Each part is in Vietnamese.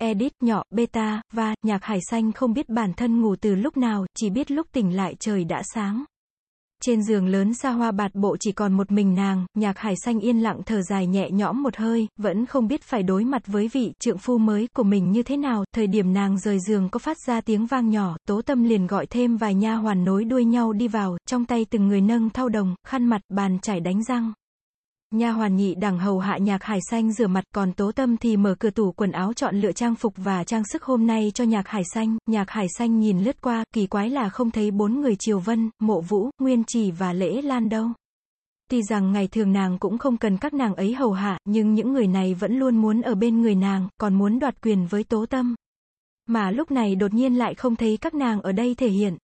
Edit, nhỏ, beta, và, nhạc hải xanh không biết bản thân ngủ từ lúc nào, chỉ biết lúc tỉnh lại trời đã sáng. Trên giường lớn xa hoa bạt bộ chỉ còn một mình nàng, nhạc hải xanh yên lặng thở dài nhẹ nhõm một hơi, vẫn không biết phải đối mặt với vị trượng phu mới của mình như thế nào, thời điểm nàng rời giường có phát ra tiếng vang nhỏ, tố tâm liền gọi thêm vài nha hoàn nối đuôi nhau đi vào, trong tay từng người nâng thau đồng, khăn mặt, bàn chải đánh răng. Nha hoàn nhị đằng hầu hạ nhạc hải xanh rửa mặt còn tố tâm thì mở cửa tủ quần áo chọn lựa trang phục và trang sức hôm nay cho nhạc hải xanh, nhạc hải xanh nhìn lướt qua, kỳ quái là không thấy bốn người triều vân, mộ vũ, nguyên trì và lễ lan đâu. Tuy rằng ngày thường nàng cũng không cần các nàng ấy hầu hạ, nhưng những người này vẫn luôn muốn ở bên người nàng, còn muốn đoạt quyền với tố tâm. Mà lúc này đột nhiên lại không thấy các nàng ở đây thể hiện.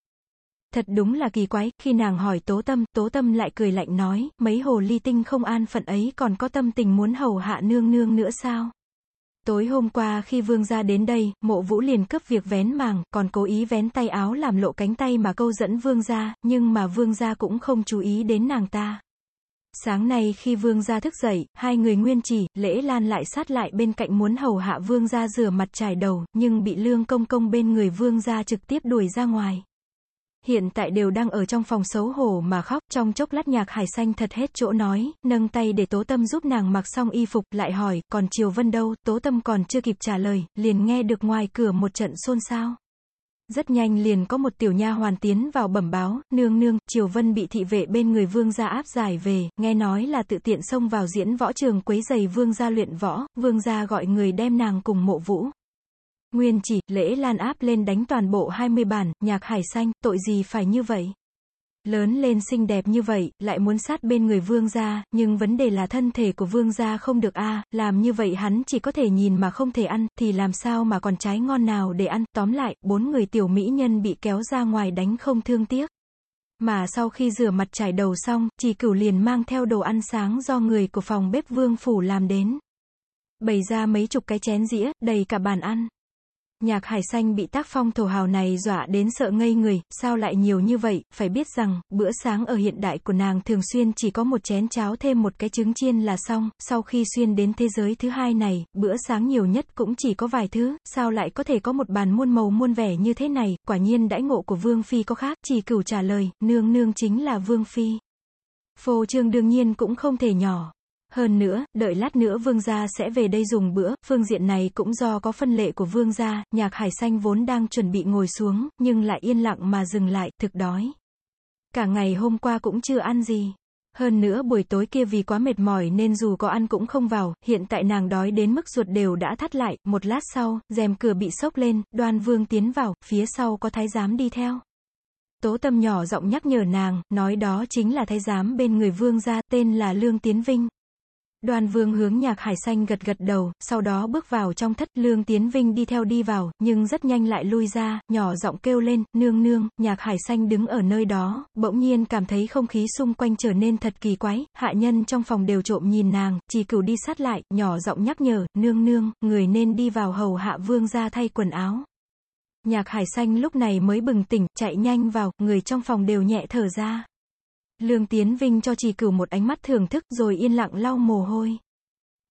Thật đúng là kỳ quái, khi nàng hỏi tố tâm, tố tâm lại cười lạnh nói, mấy hồ ly tinh không an phận ấy còn có tâm tình muốn hầu hạ nương nương nữa sao? Tối hôm qua khi vương gia đến đây, mộ vũ liền cướp việc vén màng, còn cố ý vén tay áo làm lộ cánh tay mà câu dẫn vương gia, nhưng mà vương gia cũng không chú ý đến nàng ta. Sáng nay khi vương gia thức dậy, hai người nguyên chỉ, lễ lan lại sát lại bên cạnh muốn hầu hạ vương gia rửa mặt trải đầu, nhưng bị lương công công bên người vương gia trực tiếp đuổi ra ngoài hiện tại đều đang ở trong phòng xấu hổ mà khóc, trong chốc lát nhạc hải xanh thật hết chỗ nói, nâng tay để tố tâm giúp nàng mặc xong y phục, lại hỏi, còn Triều Vân đâu, tố tâm còn chưa kịp trả lời, liền nghe được ngoài cửa một trận xôn xao. Rất nhanh liền có một tiểu nha hoàn tiến vào bẩm báo, nương nương, Triều Vân bị thị vệ bên người vương gia áp giải về, nghe nói là tự tiện xông vào diễn võ trường quấy giày vương gia luyện võ, vương gia gọi người đem nàng cùng mộ vũ, Nguyên chỉ, lễ lan áp lên đánh toàn bộ 20 bản, nhạc hải xanh, tội gì phải như vậy? Lớn lên xinh đẹp như vậy, lại muốn sát bên người vương gia, nhưng vấn đề là thân thể của vương gia không được a làm như vậy hắn chỉ có thể nhìn mà không thể ăn, thì làm sao mà còn trái ngon nào để ăn, tóm lại, bốn người tiểu mỹ nhân bị kéo ra ngoài đánh không thương tiếc. Mà sau khi rửa mặt trải đầu xong, chỉ cửu liền mang theo đồ ăn sáng do người của phòng bếp vương phủ làm đến. Bày ra mấy chục cái chén dĩa, đầy cả bàn ăn. Nhạc hải xanh bị tác phong thổ hào này dọa đến sợ ngây người, sao lại nhiều như vậy, phải biết rằng, bữa sáng ở hiện đại của nàng thường xuyên chỉ có một chén cháo thêm một cái trứng chiên là xong, sau khi xuyên đến thế giới thứ hai này, bữa sáng nhiều nhất cũng chỉ có vài thứ, sao lại có thể có một bàn muôn màu muôn vẻ như thế này, quả nhiên đãi ngộ của Vương Phi có khác, chỉ cửu trả lời, nương nương chính là Vương Phi. Phô trương đương nhiên cũng không thể nhỏ. Hơn nữa, đợi lát nữa vương gia sẽ về đây dùng bữa, phương diện này cũng do có phân lệ của vương gia, nhạc hải xanh vốn đang chuẩn bị ngồi xuống, nhưng lại yên lặng mà dừng lại, thực đói. Cả ngày hôm qua cũng chưa ăn gì. Hơn nữa buổi tối kia vì quá mệt mỏi nên dù có ăn cũng không vào, hiện tại nàng đói đến mức ruột đều đã thắt lại, một lát sau, rèm cửa bị sốc lên, đoan vương tiến vào, phía sau có thái giám đi theo. Tố tâm nhỏ giọng nhắc nhở nàng, nói đó chính là thái giám bên người vương gia, tên là Lương Tiến Vinh. Đoàn vương hướng nhạc hải xanh gật gật đầu, sau đó bước vào trong thất, lương tiến vinh đi theo đi vào, nhưng rất nhanh lại lui ra, nhỏ giọng kêu lên, nương nương, nhạc hải xanh đứng ở nơi đó, bỗng nhiên cảm thấy không khí xung quanh trở nên thật kỳ quái, hạ nhân trong phòng đều trộm nhìn nàng, chỉ cửu đi sát lại, nhỏ giọng nhắc nhở, nương nương, người nên đi vào hầu hạ vương ra thay quần áo. Nhạc hải xanh lúc này mới bừng tỉnh, chạy nhanh vào, người trong phòng đều nhẹ thở ra. Lương Tiến Vinh cho trì cửu một ánh mắt thưởng thức rồi yên lặng lau mồ hôi.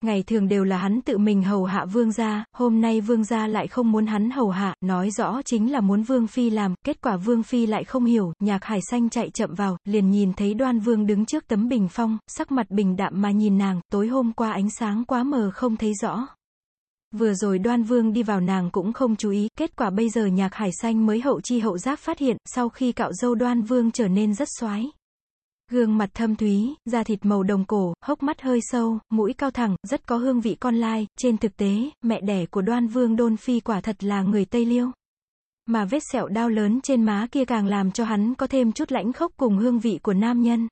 Ngày thường đều là hắn tự mình hầu hạ vương gia, hôm nay vương gia lại không muốn hắn hầu hạ, nói rõ chính là muốn vương phi làm, kết quả vương phi lại không hiểu, nhạc hải xanh chạy chậm vào, liền nhìn thấy đoan vương đứng trước tấm bình phong, sắc mặt bình đạm mà nhìn nàng, tối hôm qua ánh sáng quá mờ không thấy rõ. Vừa rồi đoan vương đi vào nàng cũng không chú ý, kết quả bây giờ nhạc hải xanh mới hậu chi hậu giác phát hiện, sau khi cạo dâu đoan vương trở nên rất xoái. Gương mặt thâm thúy, da thịt màu đồng cổ, hốc mắt hơi sâu, mũi cao thẳng, rất có hương vị con lai, trên thực tế, mẹ đẻ của đoan vương đôn phi quả thật là người Tây Liêu. Mà vết sẹo đau lớn trên má kia càng làm cho hắn có thêm chút lãnh khốc cùng hương vị của nam nhân.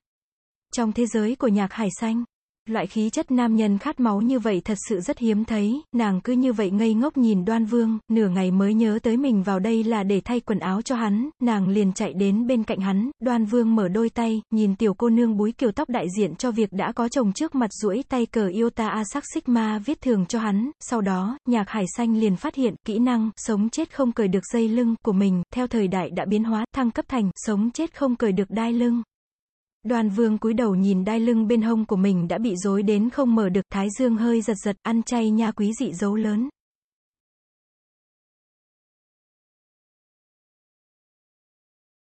Trong thế giới của nhạc hải xanh, Loại khí chất nam nhân khát máu như vậy thật sự rất hiếm thấy, nàng cứ như vậy ngây ngốc nhìn đoan vương, nửa ngày mới nhớ tới mình vào đây là để thay quần áo cho hắn, nàng liền chạy đến bên cạnh hắn, đoan vương mở đôi tay, nhìn tiểu cô nương búi kiều tóc đại diện cho việc đã có chồng trước mặt duỗi tay cờ Iota Asak Sigma viết thường cho hắn, sau đó, nhạc hải xanh liền phát hiện, kỹ năng, sống chết không cởi được dây lưng của mình, theo thời đại đã biến hóa, thăng cấp thành, sống chết không cởi được đai lưng. Đoàn vương cúi đầu nhìn đai lưng bên hông của mình đã bị rối đến không mở được, thái dương hơi giật giật, ăn chay nha quý dị dấu lớn.